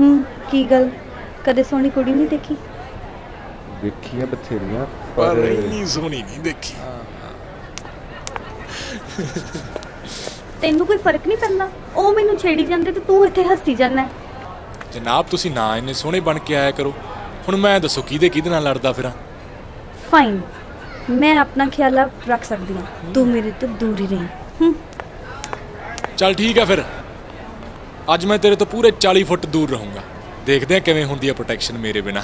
ਹੂੰ ਕੀ ਗੱਲ? ਕਦੇ ਸੋਹਣੀ ਕੁੜੀ ਨਹੀਂ ਦੇਖੀ? ਵੇਖੀਆਂ ਬਥੇਰੀਆਂ ਪਰ ਇੰਨੀ ਸੋਹਣੀ ਨਹੀਂ ਦੇਖੀ। ਤੈਨੂੰ ਕੋਈ ਫ਼ਰਕ ਨਹੀਂ ਪੈਂਦਾ? ਉਹ ਮੈਨੂੰ ਛੇੜੀ ਜਾਂਦੇ ਤੇ ਤੂੰ ਇੱਥੇ ਹੱਸੀ ਜਾਂਦਾ। ਜਨਾਬ ਤੁਸੀਂ ਨਾ ਇੰਨੇ ਸੋਹਣੇ ਬਣ ਕੇ ਆਇਆ ਕਰੋ। ਹੁਣ ਮੈਂ ਦੱਸੋ ਕਿਹਦੇ ਕਿਹਦੇ ਨਾਲ ਲੜਦਾ ਫਿਰਾਂ? ਫਾਈਨ ਮੈਂ ਆਪਣਾ ਖਿਆਲ ਰੱਖ ਸਕਦੀ ਹਾਂ। ਤੂੰ ਮੇਰੇ ਤੋਂ ਦੂਰ ਹੀ ਰਹੀ। ਚੱਲ ਠੀਕ ਆ ਫਿਰ। ਅੱਜ ਮੈਂ ਤੇਰੇ ਤੋਂ ਪੂਰੇ 40 ਫੁੱਟ ਦੂਰ ਰਹੂੰਗਾ। ਦੇਖਦੇ ਆ ਕਿਵੇਂ ਹੁੰਦੀ ਆ ਪ੍ਰੋਟੈਕਸ਼ਨ ਮੇਰੇ ਬਿਨਾ।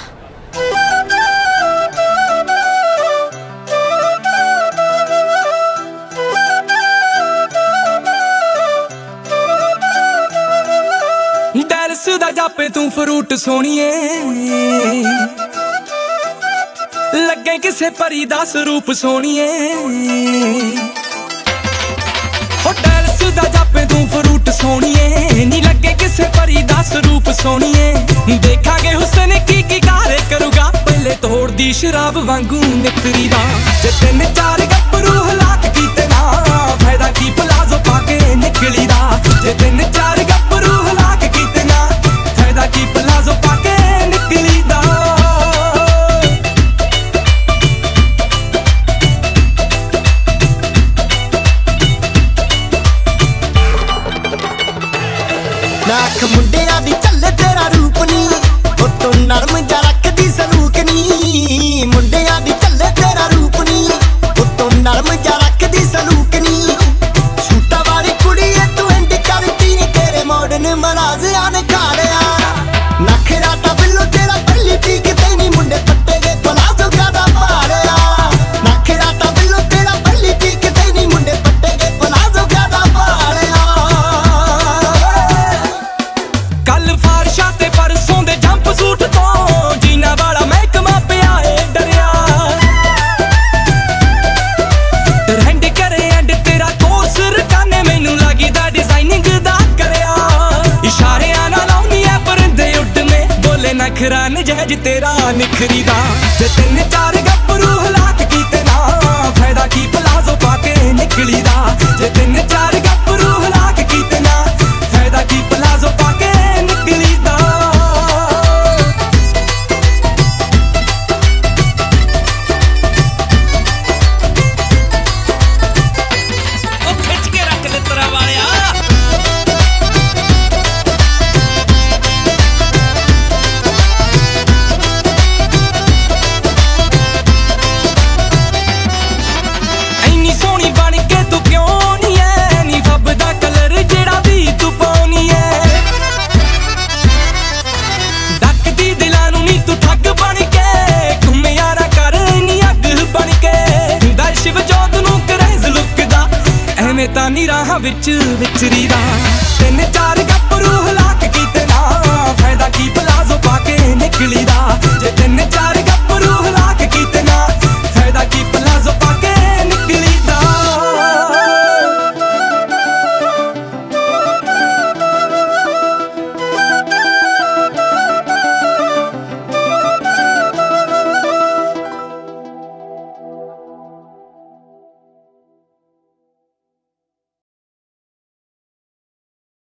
ਡੈਲਸ ਦਾ ਜਾਪੇ ਤੂੰ ਫਰੂਟ ਸੋਣੀਏ ਲੱਗੇ ਕਿਸੇ ਪਰੀ ਦਾ ਸਰੂਪ ਸੋਣੀਏ ਹੋ ਡੈਲਸ ਦਾ ਜਾਪੇ ਤੂੰ ਫਰੂਟ ਸੋਣੀਏ ਨੀ ਲੱਗੇ ਕਿਸੇ ਪਰੀ ਦਾ ਸਰੂਪ ਸੋਣੀਏ ਦੇਖਾਂਗੇ ਹੁਸਨ ਕੀ ਕੀ ਕਾਰੇ ਕਰੂਗਾ। ਪਹਿਲੇ ਤੋੜਦੀ ਸ਼ਰਾਬ ਵਾਂਗੂ ਨਿਕਰੀ ਦਾ ਨਾਖ ਮੁੰਡਿਆਂ ਦੀ ਚੱਲੇ ਤੇਰਾ ਰੂਪ ਨੀ। ਉਹ ਤੂੰ ਨਰਮ ਜਾ ਬੋਲੇ ਨਜਹਿਜ ਤੇਰਾ ਨਿਖਰੀ ਦਾ ਜੇ ਤਿੰਨ ਚਾਰ ਗੱਭਰੂ ਹਲਾਕ ਕੀਤੇ ਨਾ, ਫਾਇਦਾ ਕੀ ਪਲਾਜ਼ੋ ਪਾ ਕੇ ਨਿਕਲੀ ਵਿੱਚ ਵਿਚਰੀ ਦਾ ਤਿੰਨ ਚਾਰ ਗੱਭਰੂ